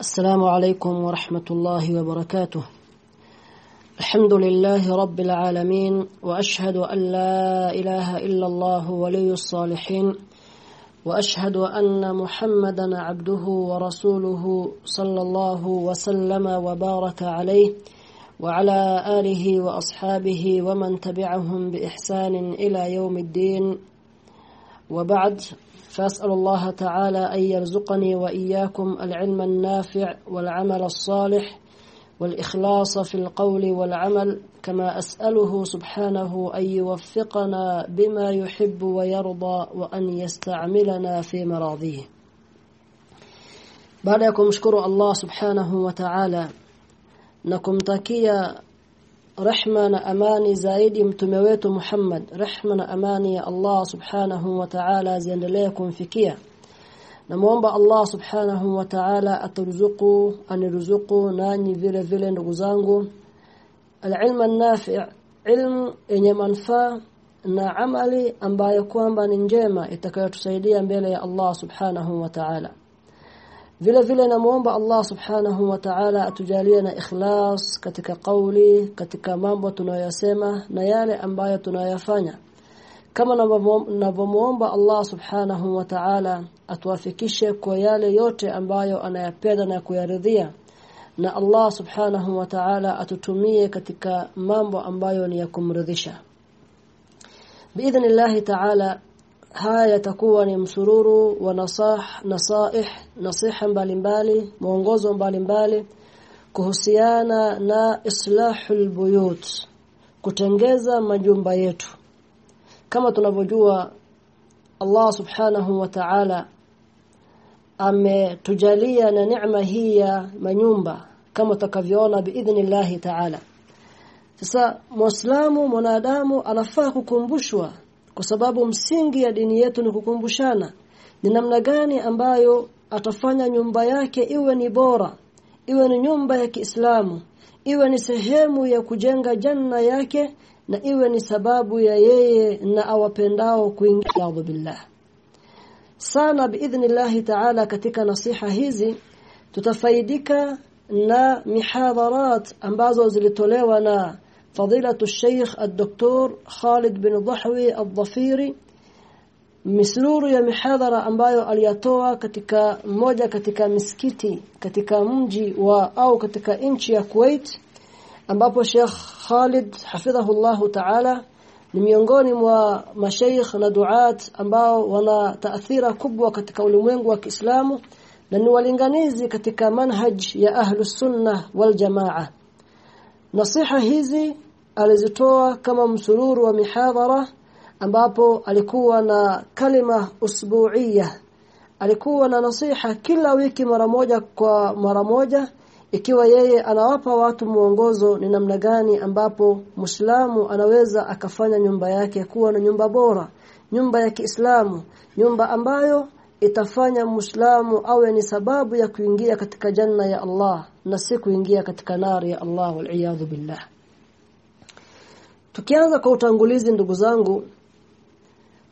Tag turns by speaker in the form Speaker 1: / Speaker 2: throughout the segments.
Speaker 1: السلام عليكم ورحمة الله وبركاته. الحمد لله رب العالمين وأشهد أن لا إله إلا الله ولي الصالحين وأشهد أن محمدا عبده ورسوله صلى الله وسلم وبارك عليه وعلى آله وأصحابه ومن تبعهم بإحسان إلى يوم الدين. وبعد فأسأل الله تعالى أن يرزقني وإياكم العلم النافع والعمل الصالح والإخلاص في القول والعمل كما أسأله سبحانه أن يوفقنا بما يحب ويرضى وأن يستعملنا في مراضيه. baada ya kumshukuru Allah subhanahu wa ta'ala rehma na amani zaidi mtume wetu Muhammad. Rehma na amani ya Allah subhanahu wa ta'ala ziendelee kumfikia. Namuomba Allah subhanahu wa ta'ala aturuzuku aniruzuku nanyi vile vile ndugu zangu. Alilm nafi' ilmu yenye manufaa na amali ambayo kwamba ni njema itakayotusaidia mbele ya Allah subhanahu wa ta'ala vile vile namuomba Allah subhanahu wa ta'ala atujalie na ikhlas katika kauli katika mambo tunayosema na yale ambayo tunayafanya kama ninavyomuomba Allah subhanahu wa ta'ala atuwafikishe kwa yale yote ambayo anayapenda na kuyaridhia. Na Allah subhanahu wa ta'ala atutumie katika mambo ambayo ni ya kumridhisha. باذن الله ta'ala haya yatakuwa ni msururu wa nasah nasaih nasiha mbalimbali mwongozo mbalimbali kuhusiana na islahul buyut kutengeza majumba yetu. Kama tunavyojua Allah subhanahu wa ta'ala ametujalia na neema hii ya manyumba kama utakavyoona biidhnillah ta'ala. Sasa muislamu mwanadamu anafaa kukumbushwa kwa sababu msingi ya dini yetu ni kukumbushana ni namna gani ambayo atafanya nyumba yake iwe ni bora iwe ni nyumba ya Kiislamu iwe ni sehemu ya kujenga janna yake na iwe ni sababu ya yeye na awapendao kuingia. Billah. Sana biidhnillah ta'ala katika nasiha hizi tutafaidika na mihadharat ambazo zilitolewa na فضيلة الشيخ الدكتور خالد بن ضحوي الضفيري misururu ya mihadhara ambayo aliyatoa katika mmoja katika misikiti katika mji wa au katika nchi ya Kuwait ambapo Sheikh Khalid hafidhahullahu ta'ala ni miongoni mwa mashaikh na duat ambao wana taathira kubwa katika ulimwengu wa Kiislamu na ni walinganizi katika manhaj ya ahlus sunna wal jamaa nasiha hizi alizitoa kama msururu wa mihadhara ambapo alikuwa na kalima usbu'iyya. Alikuwa na nasiha kila wiki mara moja kwa mara moja ikiwa yeye anawapa watu mwongozo ni namna gani ambapo Muislamu anaweza akafanya nyumba yake kuwa na nyumba bora nyumba ya Kiislamu nyumba ambayo itafanya Muislamu awe ni sababu ya kuingia katika janna ya Allah na si kuingia katika nari ya Allah wal billah. Tukianza kwa utangulizi ndugu zangu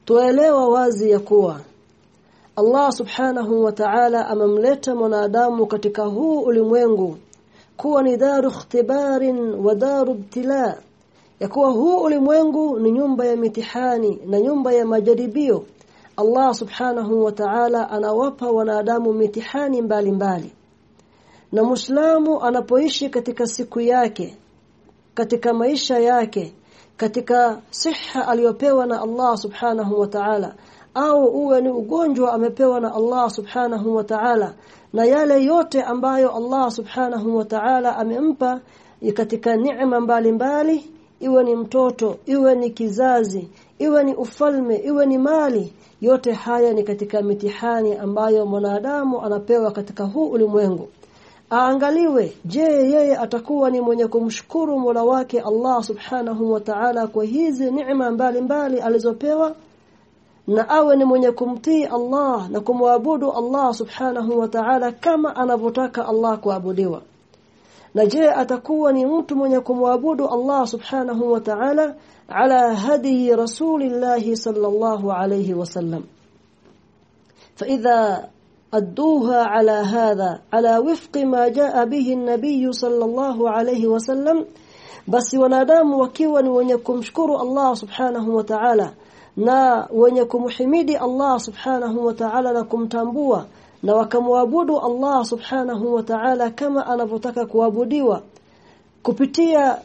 Speaker 1: tuelewa wazi ya kuwa Allah subhanahu wa ta'ala amemleta mwanadamu katika huu ulimwengu kuwa ni daru ikhtibarin wa daru ibtila ya kuwa huu ulimwengu ni nyumba ya mitihani na nyumba ya majaribio Allah subhanahu wa ta'ala anawapa wanadamu mitihani mbalimbali mbali. na Muislamu anapoishi katika siku yake katika maisha yake katika siha aliyopewa na Allah subhanahu wa ta'ala au uwe ni ugonjwa amepewa na Allah subhanahu wa ta'ala na yale yote ambayo Allah subhanahu wa ta'ala amempa katika neema mbalimbali iwe ni mtoto iwe ni kizazi iwe ni ufalme iwe ni mali yote haya ni katika mitihani ambayo mwanadamu anapewa katika huu ulimwengu. Aangaliwe je yeye atakuwa ni mwenye kumshukuru Mola wake Allah Subhanahu wa Ta'ala kwa hizi neema mbalimbali alizopewa? Na awe ni mwenye kumtii Allah na kumwabudu Allah Subhanahu wa Ta'ala kama anavyotaka Allah kuabudiwa. Na je atakuwa ni mtu mwenye kumwabudu Allah Subhanahu wa Ta'ala ala hadi rasulillah sallallahu alayhi wasallam فإذا أدوها على هذا على وفق ما جاء به النبي صلى الله عليه وسلم basi wanadamu wakiwa ni wenye kumshukuru Allah subhanahu wa ta'ala na wenye kumhimidi Allah subhanahu wa ta'ala na kumtambua na wakamwabudu Allah subhanahu wa ta'ala kama anavyotaka kuabudiwa kupitia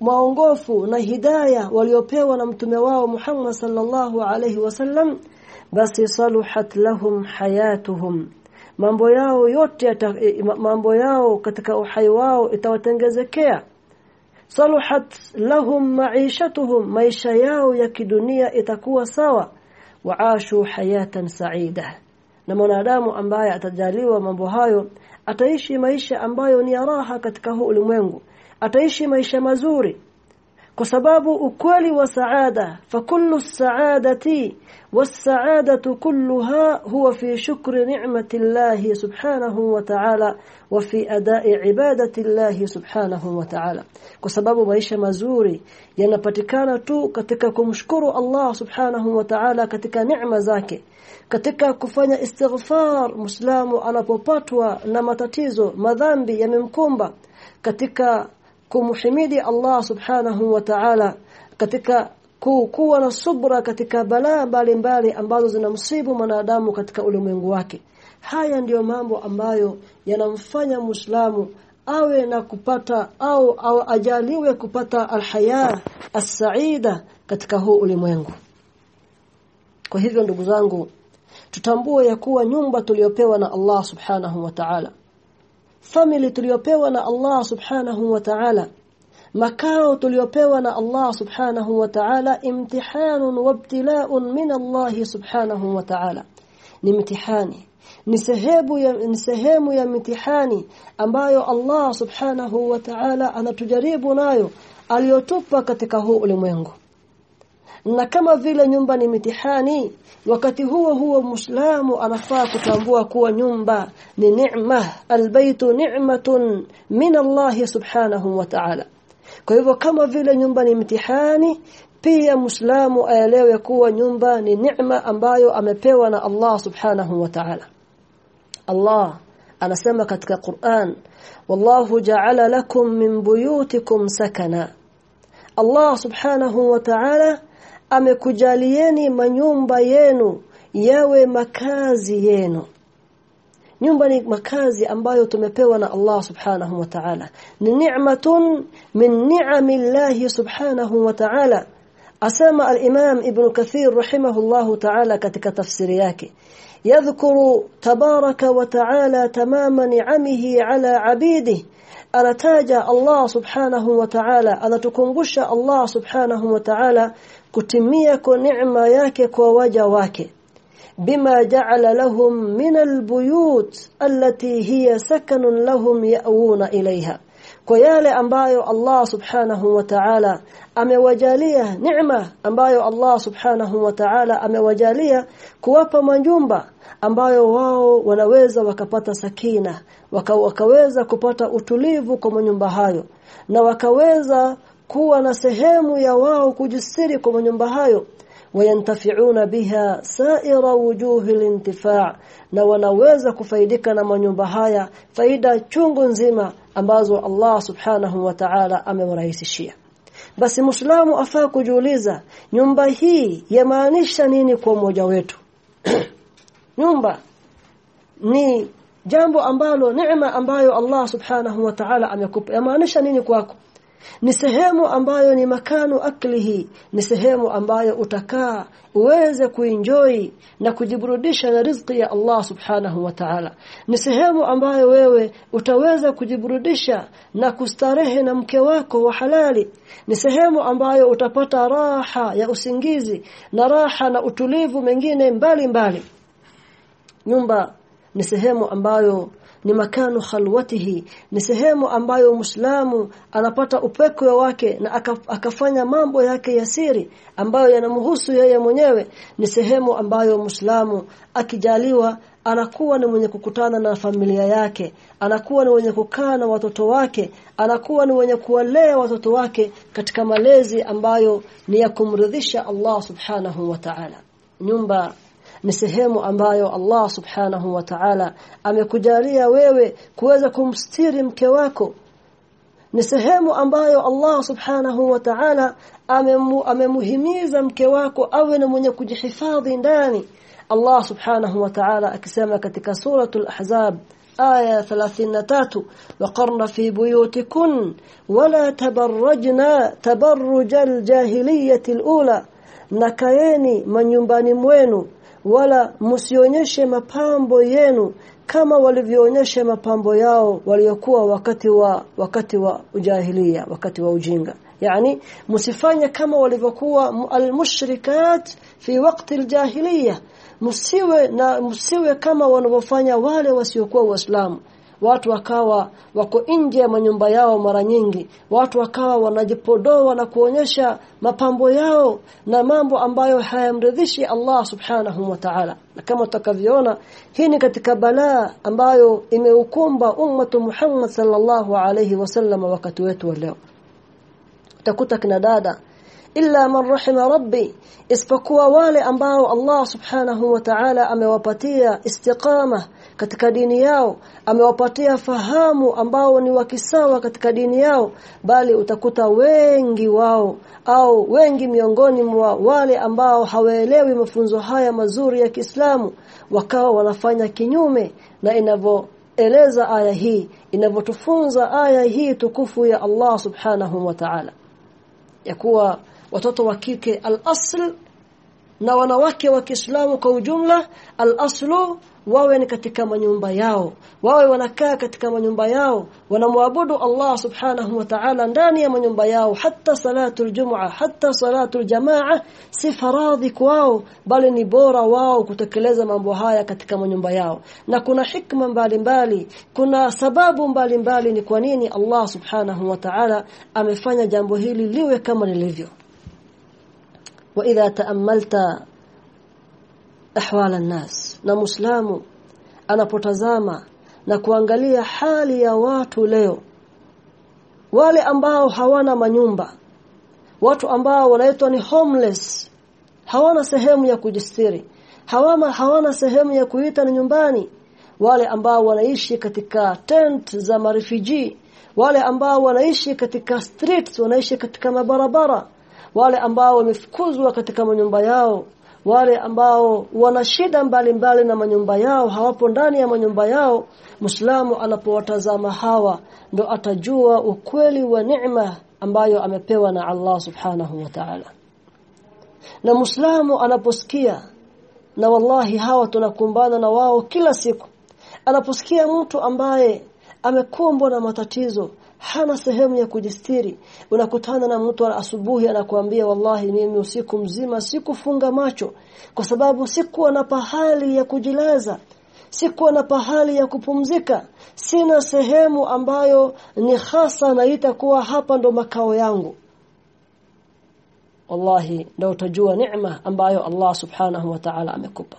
Speaker 1: maongofu na hidaya waliopewa na mtume wao Muhammad sallallahu alayhi wasallam basi saluhat lahum hayatuhum. Mambo yao yote mambo yao katika uhai wao itawatengezekea. Saluhat lahum maishatuhum maisha yao ya kidunia itakuwa sawa. Waashu hayatan saida. Na mwanadamu ambaye atajaliwa mambo hayo ataishi maisha ambayo ni raha katika huu ulimwengu ataishi maisha mazuri. Kwa sababu ukweli wa saada fakullu saadati was-sa'adatu kulluha huwa fi shukri ni'mati Allah subhanahu wa ta'ala wa fi ada'i ibadati Allah subhanahu wa ta'ala. Kwa sababu maisha mazuri yanapatikana tu katika kumshukuru Allah subhanahu wa ta'ala katika neema zake katika kufanya istighfar muislamu anapopatwa na matatizo madhambi yamemkumba katika kumhimidi Allah subhanahu wa ta'ala katika kuwa na subra katika balaa mbalimbali ambazo zinamsibu mwanadamu katika ulimwengu wake. Haya ndiyo mambo ambayo yanamfanya Muislamu awe na kupata au, au ajaliwe kupata alhaya as-saida katika huu ulimwengu. Kwa hivyo ndugu zangu tutambue ya kuwa nyumba tuliyopewa na Allah subhanahu wa ta'ala family tuliyopewa na Allah subhanahu wa ta'ala. Makao tuliyopewa na Allah subhanahu wa ta'ala imtihanun wabtila'un min Allah subhanahu wa ta'ala. Ni mtihani. Ni sehemu ya ni sehemu ya mitihani ambayo Allah subhanahu wa ta'ala anatujaribu nayo aliyotupa katika huu ulimwengu na kama vile nyumba ni mitihani wakati huo huo muislamu anafaa kutambua kuwa nyumba ni neema albaytu ni'matun min Allah subhanahu wa ta'ala. Kwa hivyo kama vile nyumba ni mtihani pia muislamu aelewe kuwa nyumba ni neema ambayo amepewa na Allah subhanahu wa ta'ala. Allah anasema katika Qur'an wallahu ja'ala lakum min buyutikum sakana. Allah subhanahu wa ta'ala amekujalieni manyumba yenu yawe makazi yenu nyumba ni makazi ambayo tumepewa na Allah subhanahu wa ta'ala ni ni'matun min ni'amillahi subhanahu wa ta'ala asema al-imam ibn kathir rahimahullahu ta'ala katika tafsiri yake يذكر تبارك وتعالى تمام نعمه على عبيده anataja Allah subhanahu wa ta'ala anatukumbusha Allah subhanahu wa ta'ala kutimia kwa neema yake kwa waja wake bima ja'ala lahum min albuyut allati hiya sakanun lahum ya'una ilaiha kwa yale ambayo Allah subhanahu wa ta'ala amewajalia neema ambayo Allah subhanahu wa ta'ala amewajalia kuwapa majumba ambayo wao wanaweza wakapata sakina waka, wakaweza kupata utulivu kwa manyumba hayo na wakaweza kuwa na sehemu ya wao kujisiri kwa manyumba hayo. Wayantafiuna biha saira wujuhi lintifaa na wanaweza kufaidika na manyumba haya faida chungu nzima ambazo Allah subhanahu wa ta'ala amewarahisishia. Basi muislamu afaa kujiuliza nyumba hii yamaanisha nini kwa mmoja wetu? Nyumba ni jambo ambalo neema ambayo Allah subhanahu wa ta'ala amekupa yamaanisha nini kwako ni sehemu ambayo ni makanu aklihi ni sehemu ambayo utakaa uweze kuenjoy na kujiburudisha na riziki ya Allah subhanahu wa ta'ala. Ni sehemu ambayo wewe utaweza kujiburudisha na kustarehe na mke wako wa halali. Ni sehemu ambayo utapata raha ya usingizi na raha na utulivu mengine mbali mbali. Nyumba ni sehemu ambayo ni makanu khalwatihi ni sehemu ambayo Muislamu anapata upekwe wake na akafanya mambo yake ya siri ambayo yanamhusu yeye mwenyewe. Ni sehemu ambayo Muislamu akijaliwa anakuwa ni mwenye kukutana na familia yake anakuwa ni mwenye kukaa na watoto wake anakuwa ni mwenye kuwalea watoto wake katika malezi ambayo ni ya kumridhisha Allah subhanahu wa ta'ala. Nyumba ni sehemu ambayo Allah subhanahu wa ta'ala amekujalia wewe kuweza kumstiri mke wako. Ni sehemu ambayo Allah subhanahu wa ta'ala amemu, amemuhimiza mke wako awe na mwenye kujihifadhi ndani. Allah subhanahu wa ta'ala akisema katika suratul ahzab aya 33 waqarna fi buyutikun wala tabarrajna tabarrujal jahiliyyati alula nakaeni manyumbani mwenu wala msionyeshe mapambo yenu kama walivyoonyesha mapambo yao waliokuwa wakati wa wakati wa ujahilia wakati wa ujinga. Yani msifanye kama walivyokuwa almushrikat fi wakati aljahiliya. Msiwe na msiwe kama wanavyofanya wale wasiokuwa waislamu watu wakawa wako nje ya manyumba yao mara nyingi. Watu wakawa wanajipodoa na kuonyesha mapambo yao na mambo ambayo hayamridhishi Allah subhanahu wa ta'ala. Na kama tutakavyoona hii ni katika balaa ambayo imeukumba ummatu Muhammad sallallahu alayhi wasallam wakati wetu leo. Utakuta kina dada illa man rahima rabbi isipokuwa wale ambao Allah subhanahu wa ta'ala amewapatia istiqama katika dini yao amewapatia fahamu ambao ni wakisawa katika dini yao bali utakuta wengi wao au wengi miongoni mwa wale ambao hawaelewi mafunzo haya mazuri ya Kiislamu wakawa wanafanya kinyume na inavyoeleza aya hii inavyotufunza aya hii tukufu ya Allah subhanahu wa ta'ala. Ya kuwa watoto wa kike. Al-asl na wanawake wa Kiislamu kwa ujumla al-aslu wawe ni katika manyumba yao. Wawe wanakaa katika manyumba yao. Wanamwabudu Allah subhanahu wa ta'ala ndani ya manyumba yao. Hata salatu aljum'a hata salatu aljamaa si faradhi kwao bali ni bora wao kutekeleza mambo haya katika manyumba yao. Na kuna hikma mbalimbali mbali, kuna sababu mbalimbali mbali ni kwa nini Allah subhanahu wa ta'ala amefanya jambo hili liwe kama lilivyo wa idha احوال an-nas. Na muislamu anapotazama na kuangalia hali ya watu leo wale ambao hawana manyumba watu ambao wanaitwa ni homeless hawana sehemu ya kujistiri hawana hawana sehemu ya kuita ni nyumbani wale ambao wanaishi katika tent za marifiji wale ambao wanaishi katika streets wanaishi katika mabarabara wale ambao wamefukuzwa katika manyumba yao wale ambao wana shida mbalimbali na manyumba yao hawapo ndani ya manyumba yao Muislamu anapowatazama hawa ndo atajua ukweli wa neema ambayo amepewa na Allah Subhanahu wa Ta'ala. Na Muislamu anaposikia na wallahi hawa tunakumbana na wao kila siku anaposikia mtu ambaye amekumbwa na matatizo hana sehemu ya kujistiri. Unakutana na mtu asubuhi anakuambia wallahi mimi usiku mzima sikufunga macho kwa sababu sikuwa na pahali ya kujilaza sikuwa na pahali ya kupumzika. Sina sehemu ambayo ni hasa naita kuwa hapa ndo makao yangu. Wallahi ndio utajua neema ambayo Allah subhanahu wa ta'ala amekupa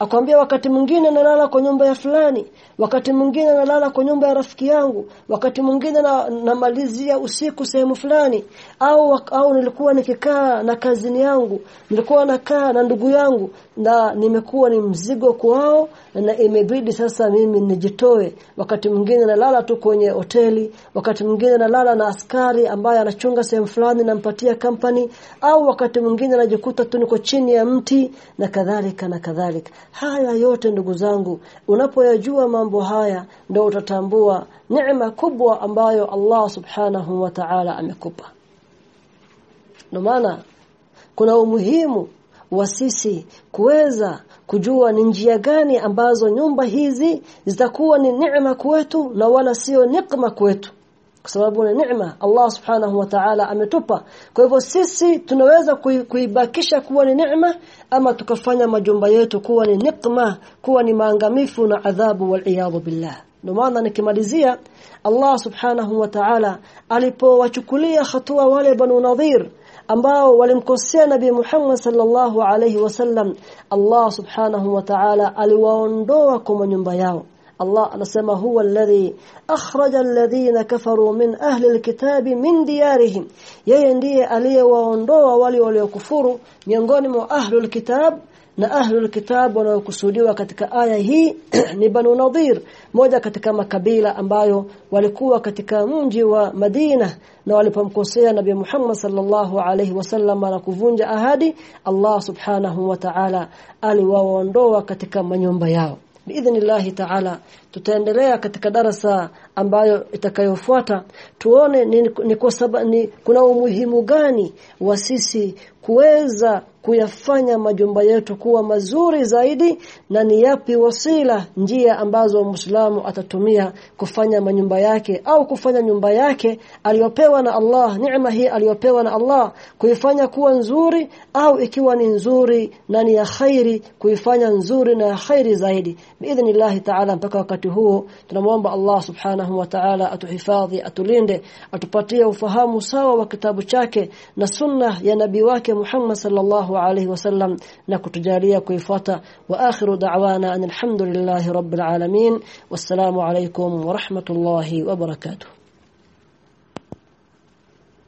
Speaker 1: akwambia wakati mwingine nalala kwa nyumba ya fulani wakati mwingine nalala kwa nyumba ya rafiki yangu wakati mwingine na, namalizia usiku sehemu fulani au au nilikuwa nikikaa na kazini yangu nilikuwa nakaa na ndugu yangu na nimekuwa ni mzigo kwao na imebidi sasa mimi nijitoe. Wakati mwingine nalala tu kwenye hoteli wakati mwingine nalala na askari ambaye anachunga sehemu fulani nampatia company au wakati mwingine najikuta tu niko chini ya mti na kadhalika na kadhalika haya yote ndugu zangu unapoyajua mambo haya ndio utatambua neema kubwa ambayo Allah subhanahu wa ta'ala amekupa. Ndio maana kuna umuhimu wa sisi kuweza kujua ni njia gani ambazo nyumba hizi zitakuwa ni neema kwetu na wala sio nikma kwetu kwa sababu ni neema Allah subhanahu wa ta'ala ametupa. Kwa hivyo sisi tunaweza kuibakisha kuwa ni neema ama tukafanya majumba yetu kuwa ni nikma kuwa ni maangamifu na adhabu wal billah. Ndio maana nikimalizia Allah subhanahu wa ta'ala alipowachukulia hatua wale banu nadhir ambao walimkosea nabii Muhammad sallallahu alayhi wasallam Allah subhanahu wa ta'ala aliwaondoa kwa nyumba yao Allah anasema huwa alladhi akhraja alladhina kafaru min ahli alkitabi min diyarihim. Yeye ndiye aliyewaondoa wale waliokufuru miongoni mwa ahli alkitab na ahlul kitab wanaokusudiwa katika aya hii ni Banu Nadhir moja katika makabila ambayo walikuwa katika mji wa Madina na walipomkosea Nabii Muhammad sallallahu alaihi wasallam na kuvunja ahadi Allah subhanahu wa ta'ala aliwaondoa katika manyumba yao biidhnillah ta'ala tutaendelea katika darasa ambayo itakayofuata. Tuone ni, ni, kwa sababu ni kuna umuhimu gani wa sisi kuweza kuyafanya majumba yetu kuwa mazuri zaidi na ni yapi wasila njia ambazo Muislamu atatumia kufanya manyumba yake au kufanya nyumba yake aliyopewa na Allah neema hii aliyopewa na Allah kuifanya kuwa nzuri au ikiwa ni nzuri na ni ya khairi kuifanya nzuri na ya khairi zaidi. Biidhnillah ta'ala mpaka wakati huo tunamwomba Allah subhanahu wa ta'ala atuhifadhi atulinde atupatie ufahamu sawa wa kitabu chake na sunna ya nabii wake Muhammad sallallahu alayhi wasallam na kutujalia kuifuata. Wa akhiru da'wana alhamdulillahi rabbil alamin. Wassalamu alaykum wa rahmatullahi wa barakatuh